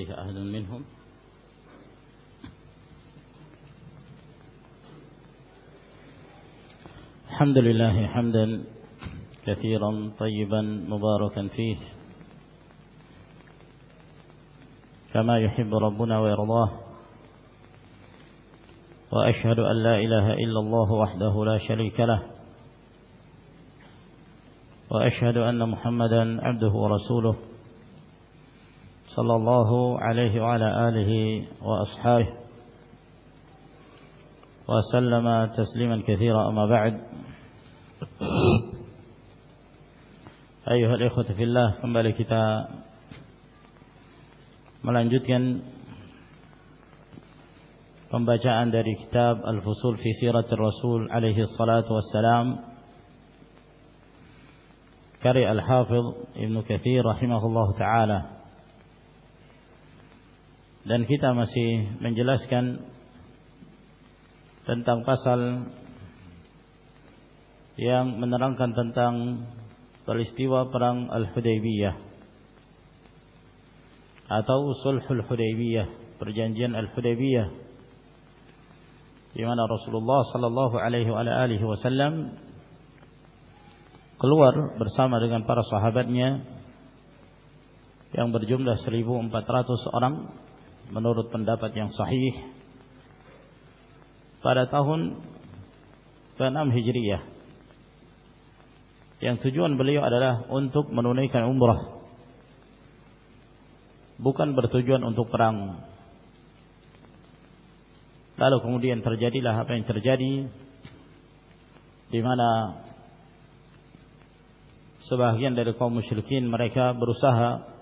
فيه أحد منهم. الحمد لله حمدا كثيرا طيبا مباركا فيه. كما يحب ربنا ويرضاه. وأشهد أن لا إله إلا الله وحده لا شريك له. وأشهد أن محمدا عبده ورسوله. صلى الله عليه وعلى آله وأصحابه وسلم تسليما كثيرا أما بعد أيها الإخوة في الله kembali kita melanjutkan pembacaan dari kitab Al-Fusul fi Siratir Rasul alaihi salatu wassalam karya Al-Hafidh Ibn Kathir rahimahullah ta'ala dan kita masih menjelaskan tentang pasal yang menerangkan tentang peristiwa perang Al-Hudaybiyah atau Sulhul Hudaybiyah, perjanjian Al-Hudaybiyah di mana Rasulullah sallallahu alaihi wasallam keluar bersama dengan para sahabatnya yang berjumlah 1400 orang menurut pendapat yang sahih pada tahun ke-6 Hijriah. Yang tujuan beliau adalah untuk menunaikan umrah. Bukan bertujuan untuk perang. Lalu kemudian terjadilah apa yang terjadi di mana sebahagian dari kaum musyrikin mereka berusaha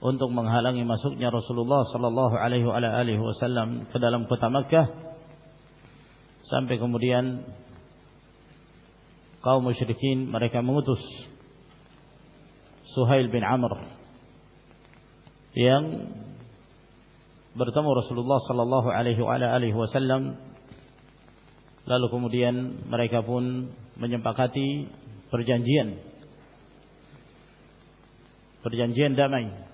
untuk menghalangi masuknya Rasulullah sallallahu alaihi wasallam ke dalam kota Makkah. Sampai kemudian kaum musyrikin mereka mengutus Suhail bin Amr yang bertemu Rasulullah sallallahu alaihi wasallam. Lalu kemudian mereka pun menyepakati perjanjian. Perjanjian damai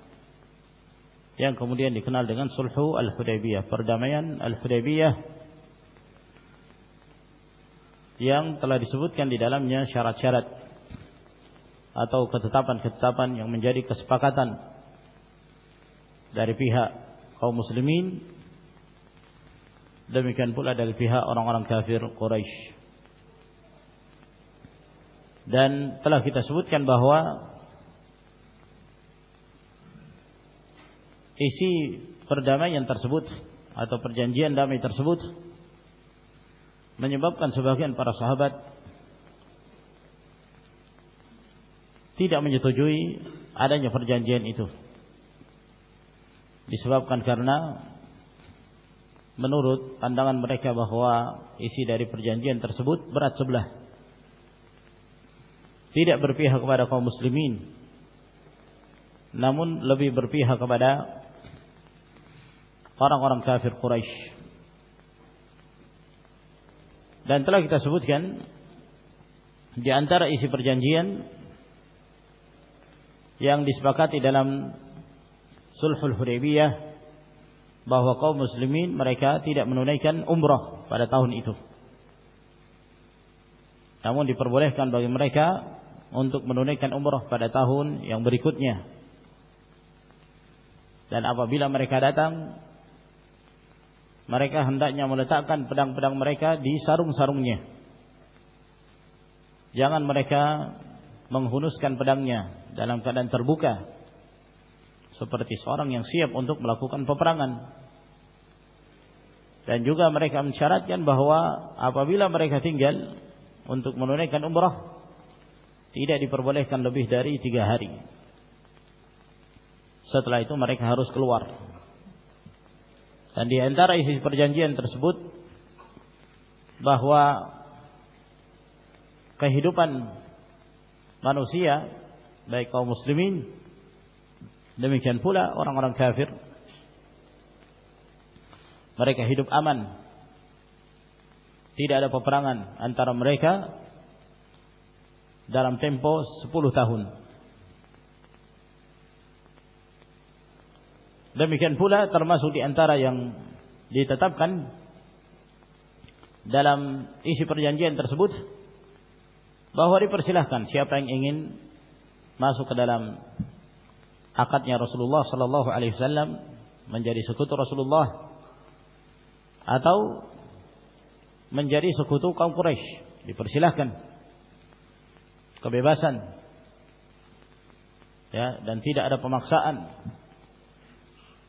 yang kemudian dikenal dengan Sulhu Al-Hudaybiyah, perdamaian Al-Hudaybiyah yang telah disebutkan di dalamnya syarat-syarat atau ketetapan-ketetapan yang menjadi kesepakatan dari pihak kaum muslimin. Demikian pula dari pihak orang-orang kafir Quraisy. Dan telah kita sebutkan bahawa isi perdamaian tersebut atau perjanjian damai tersebut menyebabkan sebagian para sahabat tidak menyetujui adanya perjanjian itu. Disebabkan karena menurut pandangan mereka bahawa isi dari perjanjian tersebut berat sebelah. Tidak berpihak kepada kaum muslimin namun lebih berpihak kepada orang-orang kafir Quraisy. Dan telah kita sebutkan di antara isi perjanjian yang disepakati dalam Sulhul Hudaybiyah bahwa kaum muslimin mereka tidak menunaikan umrah pada tahun itu. Namun diperbolehkan bagi mereka untuk menunaikan umrah pada tahun yang berikutnya. Dan apabila mereka datang mereka hendaknya meletakkan pedang-pedang mereka di sarung-sarungnya. Jangan mereka menghunuskan pedangnya dalam keadaan terbuka. Seperti seorang yang siap untuk melakukan peperangan. Dan juga mereka mensyaratkan bahawa apabila mereka tinggal untuk menunaikan umrah. Tidak diperbolehkan lebih dari tiga hari. Setelah itu mereka harus keluar dan di antara isi perjanjian tersebut bahwa kehidupan manusia baik kaum muslimin demikian pula orang-orang kafir mereka hidup aman. Tidak ada peperangan antara mereka dalam tempo 10 tahun Demikian pula termasuk di antara yang ditetapkan dalam isi perjanjian tersebut bahwa dipersilahkan siapa yang ingin masuk ke dalam akadnya Rasulullah sallallahu alaihi wasallam menjadi sekutu Rasulullah atau menjadi sekutu kaum Quraisy. Dipersilahkan kebebasan. Ya dan tidak ada pemaksaan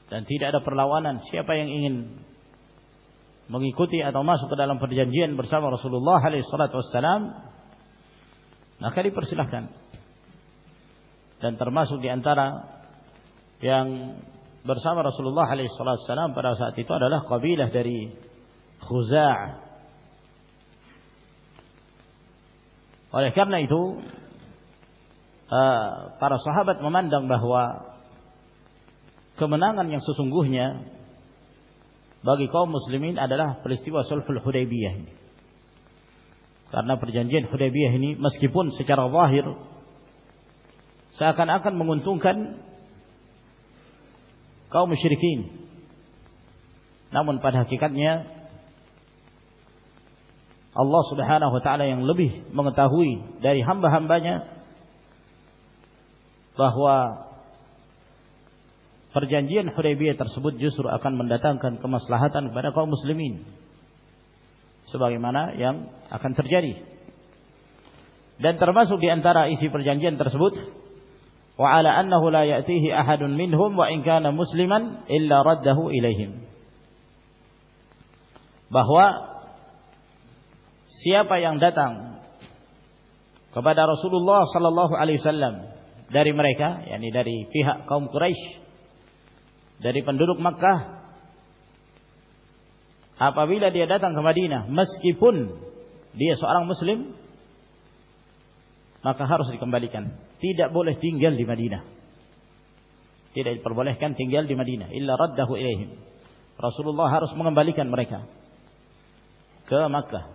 dan tidak ada perlawanan. Siapa yang ingin mengikuti atau masuk ke dalam perjanjian bersama Rasulullah alaihi maka dipersilahkan. Dan termasuk di antara yang bersama Rasulullah alaihi pada saat itu adalah kabilah dari Khuzaa' oleh karena itu uh, para sahabat memandang bahawa kemenangan yang sesungguhnya bagi kaum muslimin adalah peristiwa sulhul Hudaybiyah ini. Karena perjanjian Hudaybiyah ini meskipun secara zahir seakan-akan menguntungkan kaum musyrikin. Namun pada hakikatnya Allah Subhanahu wa taala yang lebih mengetahui dari hamba-hambanya bahwa perjanjian Hudaybiyah tersebut justru akan mendatangkan kemaslahatan kepada kaum muslimin. Sebagaimana yang akan terjadi. Dan termasuk di antara isi perjanjian tersebut wa ala annahu la ya'tihi ahadun minhum wa in kana musliman illa raddahu ilaihim. Bahwa siapa yang datang kepada Rasulullah sallallahu alaihi wasallam dari mereka yakni dari pihak kaum Quraisy dari penduduk Makkah. Apabila dia datang ke Madinah meskipun dia seorang muslim maka harus dikembalikan. Tidak boleh tinggal di Madinah. Tidak diperbolehkan tinggal di Madinah. Illa raddahu ilaihim Rasulullah harus mengembalikan mereka ke Makkah.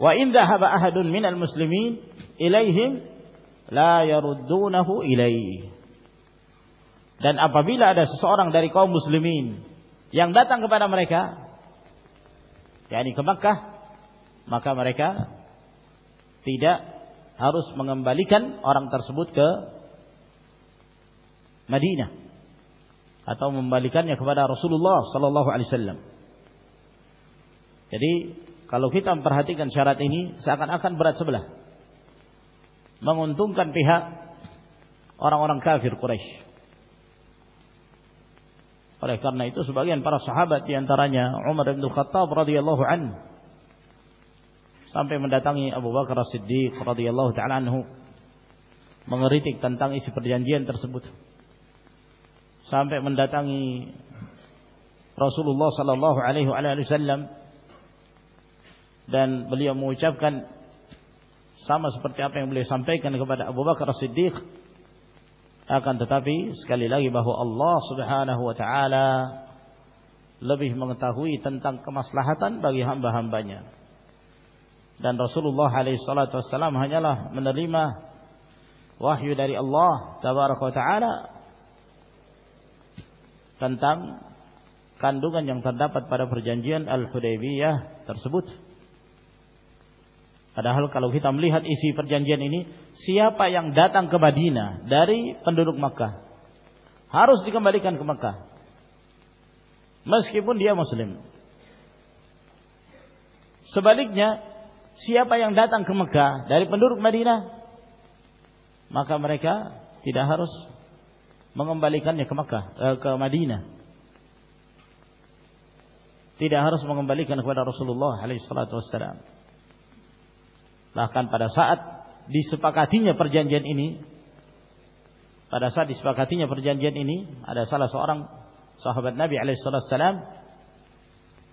Wa in dhahaba ahadun minal muslimin ilaihim la yaruddunahu ilaihi dan apabila ada seseorang dari kaum muslimin yang datang kepada mereka yakni ke Makkah maka mereka tidak harus mengembalikan orang tersebut ke Madinah atau membalikannya kepada Rasulullah sallallahu alaihi wasallam. Jadi kalau kita memperhatikan syarat ini seakan-akan berat sebelah. Menguntungkan pihak orang-orang kafir Quraisy. Oleh karena itu sebagian para sahabat di antaranya Umar bin Khattab radhiyallahu an sampai mendatangi Abu Bakar As-Siddiq radhiyallahu taala anhu mengeritik tentang isi perjanjian tersebut. Sampai mendatangi Rasulullah sallallahu alaihi wasallam dan beliau mengucapkan sama seperti apa yang beliau sampaikan kepada Abu Bakar As-Siddiq akan tetapi sekali lagi bahawa Allah Subhanahu wa taala lebih mengetahui tentang kemaslahatan bagi hamba-hambanya. Dan Rasulullah alaihi salatu wasallam hanyalah menerima wahyu dari Allah tabaraka wa taala tentang kandungan yang terdapat pada perjanjian Al-Hudaybiyah tersebut. Padahal kalau kita melihat isi perjanjian ini, siapa yang datang ke Madinah dari penduduk Makkah harus dikembalikan ke Makkah. Meskipun dia muslim. Sebaliknya, siapa yang datang ke Makkah dari penduduk Madinah, maka mereka tidak harus mengembalikannya ke Makkah, eh, ke Madinah. Tidak harus mengembalikan kepada Rasulullah alaihi salatu wassalam. Bahkan pada saat disepakatinya perjanjian ini, pada saat disepakatinya perjanjian ini, ada salah seorang sahabat Nabi Alaihissalam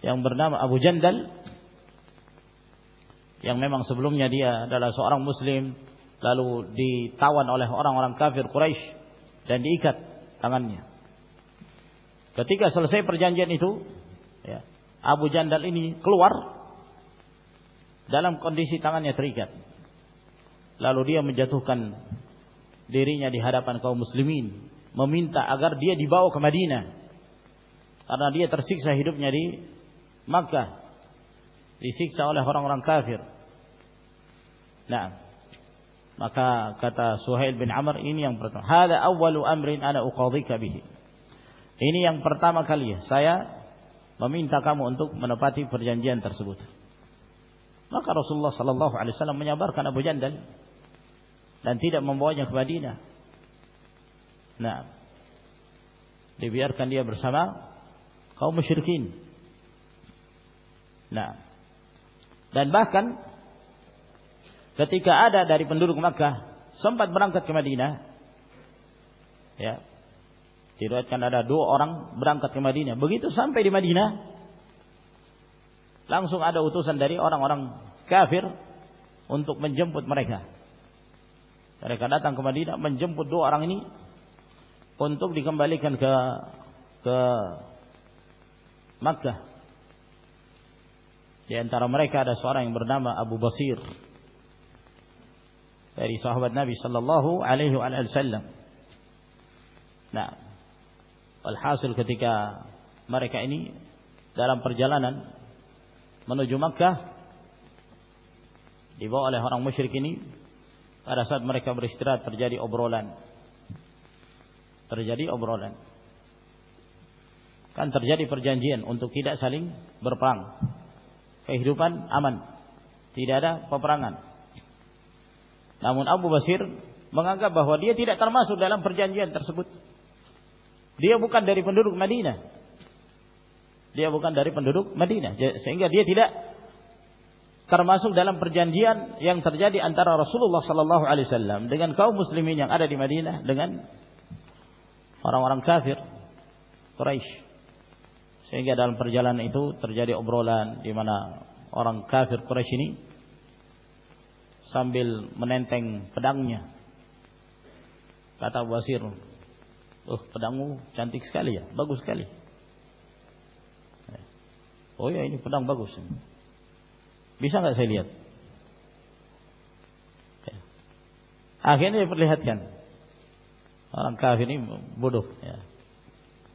yang bernama Abu Jandal, yang memang sebelumnya dia adalah seorang Muslim, lalu ditawan oleh orang-orang kafir Quraisy dan diikat tangannya. Ketika selesai perjanjian itu, ya, Abu Jandal ini keluar dalam kondisi tangannya terikat. Lalu dia menjatuhkan dirinya di hadapan kaum muslimin. Meminta agar dia dibawa ke Madinah. Karena dia tersiksa hidupnya di Makkah. Disiksa oleh orang-orang kafir. Nah. Maka kata Suhail bin Amr ini yang pertama. Hada awwalu amrin ana uqadhika bihi. Ini yang pertama kali saya meminta kamu untuk menepati perjanjian tersebut maka Rasulullah sallallahu alaihi wasallam menyabarkan Abu Jandal dan tidak membawanya ke Madinah Nah, dibiarkan dia bersama kaum musyrikin. Nah, dan bahkan ketika ada dari penduduk Makkah sempat berangkat ke Madinah, ya, diriwayatkan ada dua orang berangkat ke Madinah. Begitu sampai di Madinah, langsung ada utusan dari orang-orang kafir untuk menjemput mereka. Mereka datang ke Madinah menjemput dua orang ini untuk dikembalikan ke ke Makkah. Di antara mereka ada seorang yang bernama Abu Basir dari sahabat Nabi sallallahu alaihi wasallam. Nah, alhasil ketika mereka ini dalam perjalanan menuju Makkah dibawa oleh orang musyrik ini pada saat mereka beristirahat terjadi obrolan terjadi obrolan. Kan terjadi perjanjian untuk tidak saling berperang. Kehidupan aman. Tidak ada peperangan. Namun Abu Basir menganggap bahwa dia tidak termasuk dalam perjanjian tersebut. Dia bukan dari penduduk Madinah. Dia bukan dari penduduk Madinah. Sehingga dia tidak termasuk dalam perjanjian yang terjadi antara Rasulullah sallallahu alaihi wasallam dengan kaum muslimin yang ada di Madinah dengan orang-orang kafir Quraisy. Sehingga dalam perjalanan itu terjadi obrolan di mana orang kafir Quraisy ini sambil menenteng pedangnya. Kata Basir, "Oh, pedangmu cantik sekali ya, bagus sekali." Oh ya, ini pedang bagus. Bisa enggak saya lihat? Akhirnya diperlihatkan orang kafir ini bodoh ya.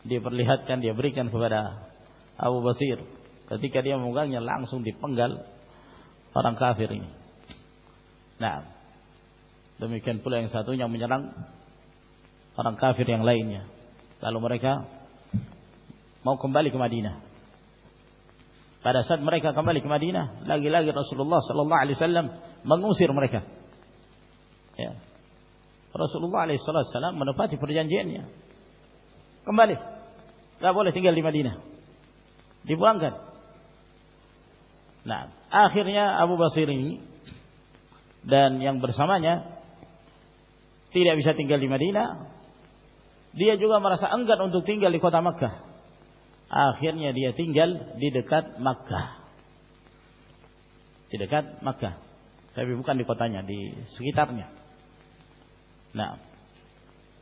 Dia perlihatkan, dia berikan kepada Abu Basir. Ketika dia memegangnya langsung dipenggal orang kafir ini. Nah, demikian pula yang satunya menyerang orang kafir yang lainnya. Lalu mereka mau kembali ke Madinah. Pada saat mereka kembali ke Madinah, lagi-lagi Rasulullah sallallahu alaihi wasallam mengusir mereka. Ya, Rasulullah SAW menepati perjanjiannya. Kembali. Tidak boleh tinggal di Madinah. Dipulangkan. Nah, akhirnya Abu Basir ini dan yang bersamanya tidak bisa tinggal di Madinah. Dia juga merasa enggan untuk tinggal di kota Makkah. Akhirnya dia tinggal di dekat Makkah. Di dekat Makkah. Tapi bukan di kotanya, di sekitarnya. Nah,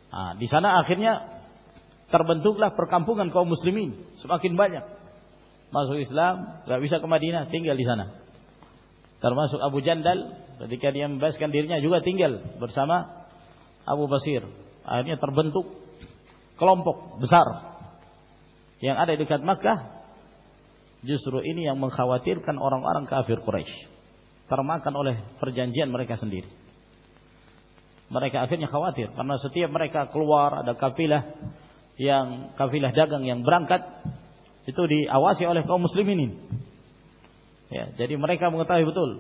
nah di sana akhirnya terbentuklah perkampungan kaum muslimin semakin banyak masuk Islam, tidak bisa ke Madinah, tinggal di sana. Termasuk Abu Jandal ketika dia membebaskan dirinya juga tinggal bersama Abu Basir. Akhirnya terbentuk kelompok besar yang ada di dekat Makkah. Justru ini yang mengkhawatirkan orang-orang kafir Quraisy termakan oleh perjanjian mereka sendiri mereka akhirnya khawatir karena setiap mereka keluar ada kafilah yang kafilah dagang yang berangkat itu diawasi oleh kaum muslimin. Ya, jadi mereka mengetahui betul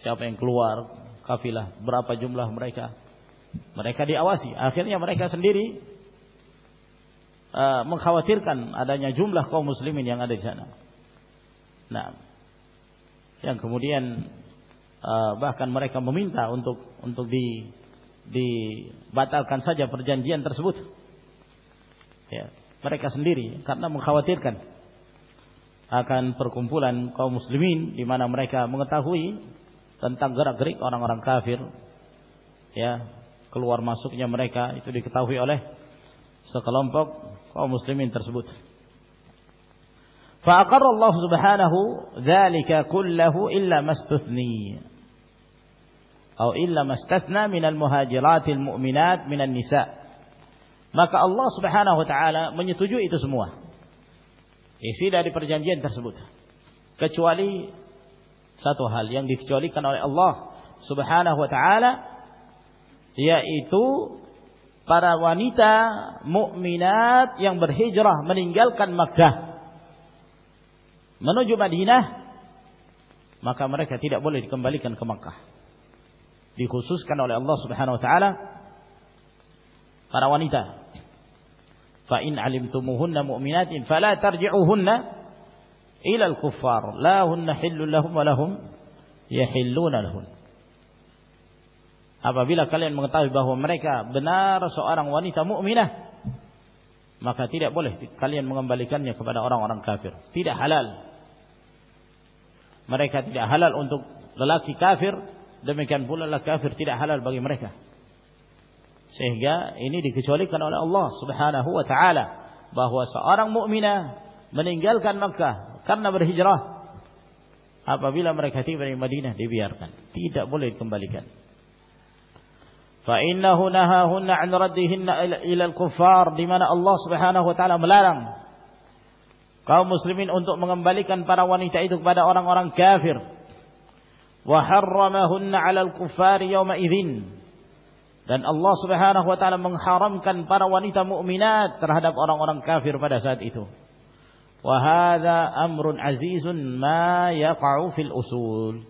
siapa yang keluar kafilah, berapa jumlah mereka. Mereka diawasi. Akhirnya mereka sendiri uh, mengkhawatirkan adanya jumlah kaum muslimin yang ada di sana. Nah, yang kemudian uh, bahkan mereka meminta untuk untuk di dibatalkan saja perjanjian tersebut. Ya, mereka sendiri karena mengkhawatirkan akan perkumpulan kaum muslimin di mana mereka mengetahui tentang gerak-gerik orang-orang kafir ya keluar masuknya mereka itu diketahui oleh sekelompok kaum muslimin tersebut. Fa aqarra Allah subhanahu dzalika kullahu illa mastuthni. Atau illa mastathna minal muhajiratil mu'minat minan nisa. Maka Allah Subhanahu wa taala menyetujui itu semua. Isi dari perjanjian tersebut. Kecuali satu hal yang dikecualikan oleh Allah Subhanahu wa taala yaitu para wanita mukminat yang berhijrah meninggalkan Makkah. Menuju Madinah maka mereka tidak boleh dikembalikan ke Makkah. Dikhususkan oleh Allah Subhanahu wa taala para wanita. Fa in alimtumuhunna mu'minatin fala tarji'uhunna ila al-kuffar la hunna hillun lahum wa lahum yahilluna lahun apabila kalian mengetahui bahwa mereka benar seorang wanita mukminah maka tidak boleh kalian mengembalikannya kepada orang-orang kafir. Tidak halal. Mereka tidak halal untuk lelaki kafir demikian pula lelaki kafir tidak halal bagi mereka. Sehingga ini dikecualikan oleh Allah Subhanahu wa taala bahwa seorang mukminah meninggalkan Makkah karena berhijrah apabila mereka tiba di Madinah dibiarkan. Tidak boleh dikembalikan fa innahu nahahunna an raddihinna ila al-kuffar di mana Allah Subhanahu wa taala melarang kaum muslimin untuk mengembalikan para wanita itu kepada orang-orang kafir wa harramahunna 'ala al-kuffar yawma idzin dan Allah Subhanahu wa taala mengharamkan para wanita mukminat terhadap orang-orang kafir pada saat itu. Wa hadza amrun azizun ma yaqa'u fil usul.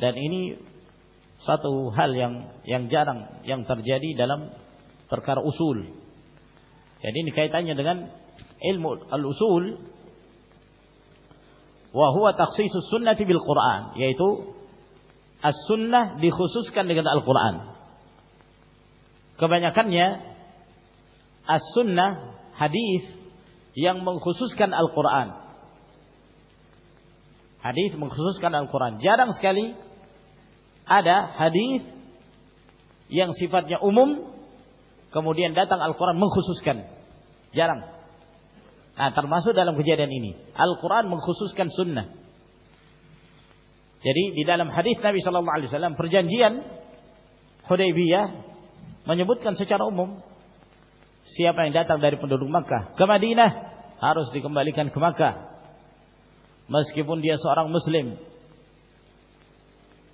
Dan ini satu hal yang yang jarang yang terjadi dalam perkara usul. Jadi ini kaitannya dengan ilmu al-usul wa huwa takhsisus sunnati bil Quran yaitu as-sunnah dikhususkan dengan Al-Qur'an kebanyakannya as-sunnah hadis yang mengkhususkan Al-Quran. Hadis mengkhususkan Al-Quran. Jarang sekali ada hadis yang sifatnya umum kemudian datang Al-Quran mengkhususkan. Jarang. Nah, termasuk dalam kejadian ini. Al-Quran mengkhususkan sunnah. Jadi di dalam hadis Nabi Sallallahu Alaihi Wasallam perjanjian Hudaybiyah menyebutkan secara umum siapa yang datang dari penduduk Makkah ke Madinah harus dikembalikan ke Makkah meskipun dia seorang muslim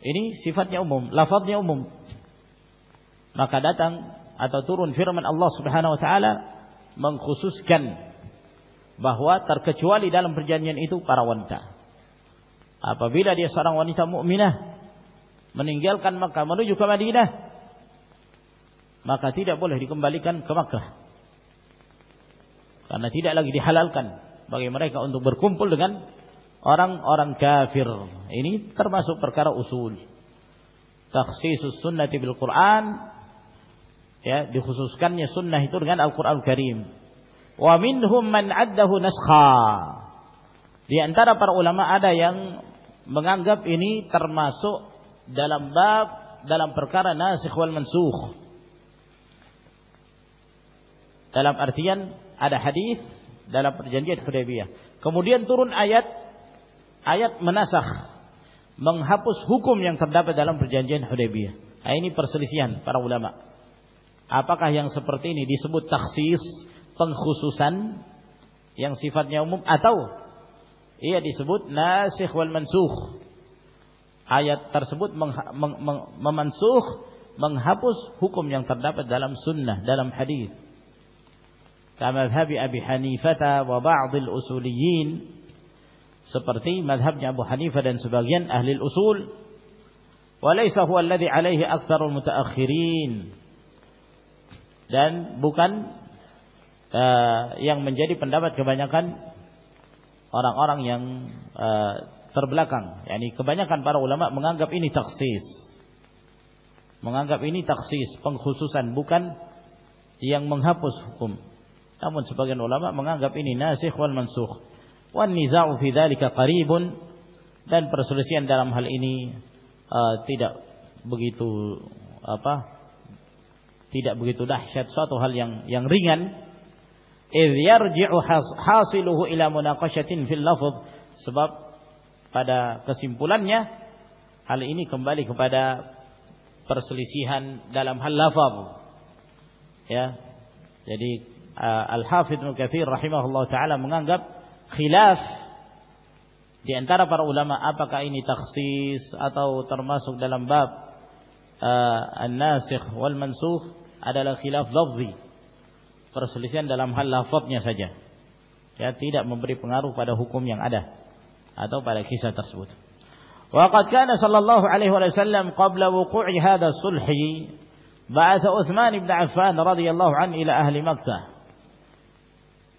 ini sifatnya umum lafaznya umum maka datang atau turun firman Allah Subhanahu wa taala mengkhususkan bahwa terkecuali dalam perjanjian itu para wanita apabila dia seorang wanita mukminah meninggalkan Makkah menuju ke Madinah maka tidak boleh dikembalikan ke Makkah. Karena tidak lagi dihalalkan bagi mereka untuk berkumpul dengan orang-orang kafir. Ini termasuk perkara usul. Takhsisus sunnati bil Quran ya dikhususkannya sunnah itu dengan Al-Qur'an Karim. Wa minhum man 'addahu naskha. Di antara para ulama ada yang menganggap ini termasuk dalam bab dalam perkara nasikh wal mansukh dalam artian ada hadis dalam perjanjian Hudaybiyah. Kemudian turun ayat ayat menasakh menghapus hukum yang terdapat dalam perjanjian Hudaybiyah. Nah, ini perselisihan para ulama. Apakah yang seperti ini disebut taksis pengkhususan yang sifatnya umum atau ia disebut nasikh wal mansukh. Ayat tersebut meng, meng, meng, memansukh menghapus hukum yang terdapat dalam sunnah dalam hadis. Kama Abi Hanifah wa ba'd al-usuliyyin seperti madhabnya Abu Hanifah dan sebagian ahli usul walaysa huwa alladhi alaihi aktsarul mutaakhirin. Dan bukan uh, yang menjadi pendapat kebanyakan orang-orang yang uh, terbelakang. Yakni kebanyakan para ulama menganggap ini taksis. Menganggap ini taksis pengkhususan bukan yang menghapus hukum. Namun sebagian ulama menganggap ini nasikh wal mansukh. Wan niza'u fi dzalika qaribun dan perselisihan dalam hal ini uh, tidak begitu apa? Tidak begitu dahsyat suatu hal yang yang ringan. Idh yarji'u hasiluhu ila munaqashatin fil lafz sebab pada kesimpulannya hal ini kembali kepada perselisihan dalam hal lafaz. Ya, Jadi uh, Al-Hafidh Ibnu Katsir rahimahullah taala menganggap khilaf di antara para ulama apakah ini takhsis atau termasuk dalam bab uh, an-nasikh wal mansukh adalah khilaf lafzi perselisihan dalam hal lafaznya saja. Ya tidak memberi pengaruh pada hukum yang ada atau pada kisah tersebut. Wa qad kana sallallahu alaihi wasallam qabla wuqu'i hadha sulhi ba'atha Uthman ibn Affan radhiyallahu an ila ahli Makkah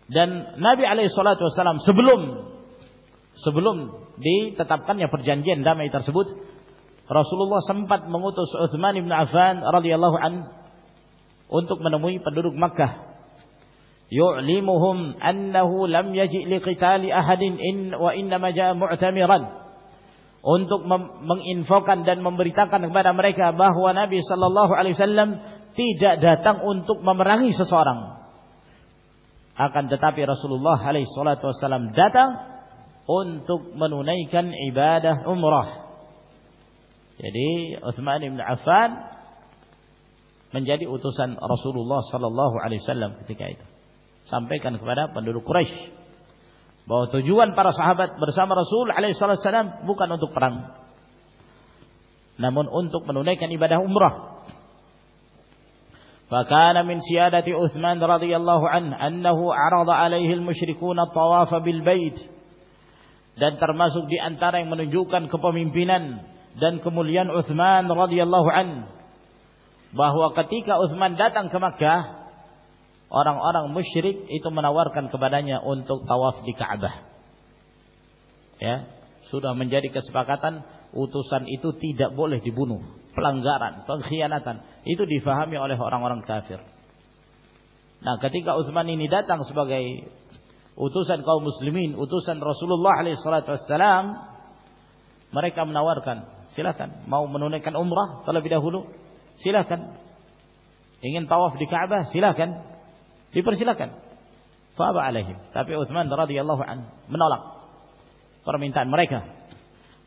dan Nabi alaihi salatu wasallam sebelum sebelum ditetapkannya perjanjian damai tersebut Rasulullah sempat mengutus Uthman bin Affan radhiyallahu an untuk menemui penduduk Makkah. Yu'limuhum annahu lam yaji' liqitali ahadin in wa inna ma ja'a mu'tamiran. Untuk menginfokan dan memberitakan kepada mereka bahawa Nabi sallallahu alaihi wasallam tidak datang untuk memerangi seseorang akan tetapi Rasulullah wasallam datang untuk menunaikan ibadah umrah. Jadi Uthman bin Affan menjadi utusan Rasulullah sallallahu alaihi wasallam ketika itu. Sampaikan kepada penduduk Quraisy bahwa tujuan para sahabat bersama Rasul alaihi wasallam bukan untuk perang. Namun untuk menunaikan ibadah umrah. فكان من سيادة عثمان رضي الله عنه أنه عرض عليه المشركون الطواف بالبيت dan termasuk di antara yang menunjukkan kepemimpinan dan kemuliaan Uthman radhiyallahu an bahwa ketika Uthman datang ke Makkah orang-orang musyrik itu menawarkan kepadanya untuk tawaf di Ka'bah ya sudah menjadi kesepakatan utusan itu tidak boleh dibunuh pelanggaran pengkhianatan itu difahami oleh orang-orang kafir nah ketika Uthman ini datang sebagai utusan kaum muslimin, utusan Rasulullah wassalam, mereka menawarkan, silakan mau menunaikan umrah terlebih dahulu, silakan. Ingin tawaf di Ka'bah, silakan. Dipersilakan. Fa'aba alaihim. Tapi Uthman radhiyallahu an menolak permintaan mereka.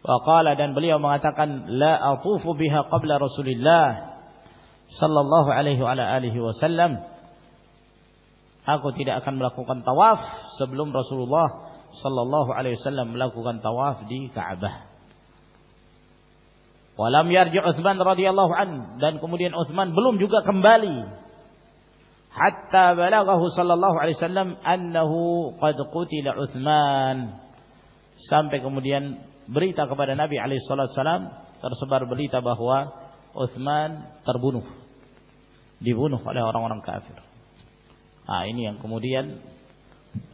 Wa qala dan beliau mengatakan la atufu biha qabla Rasulillah sallallahu alaihi wa alihi wasallam. Aku tidak akan melakukan tawaf sebelum Rasulullah sallallahu alaihi wasallam melakukan tawaf di Ka'bah. Walam yarji' Utsman radhiyallahu an dan kemudian Utsman belum juga kembali. Hatta balaghahu sallallahu alaihi wasallam annahu qad qutila Utsman. Sampai kemudian berita kepada Nabi alaihi wasallam tersebar berita bahwa Utsman terbunuh dibunuh oleh orang-orang kafir. Nah, ini yang kemudian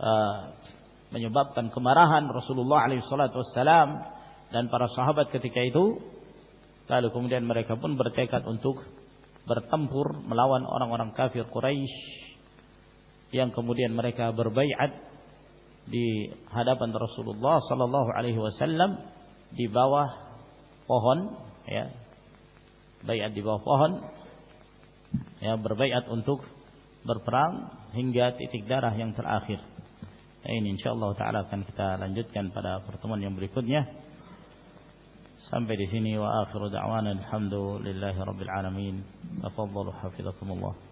uh, menyebabkan kemarahan Rasulullah SAW dan para sahabat ketika itu. Lalu kemudian mereka pun bertekad untuk bertempur melawan orang-orang kafir Quraisy yang kemudian mereka berbaiat di hadapan Rasulullah sallallahu alaihi wasallam di bawah pohon ya baiat di bawah pohon ya berbaiat untuk berperang hingga titik darah yang terakhir. Ini insyaallah taala akan kita lanjutkan pada pertemuan yang berikutnya. Sampai di sini wa akhiru da'wana alhamdulillahi rabbil alamin. Tafadhalu hafizakumullah.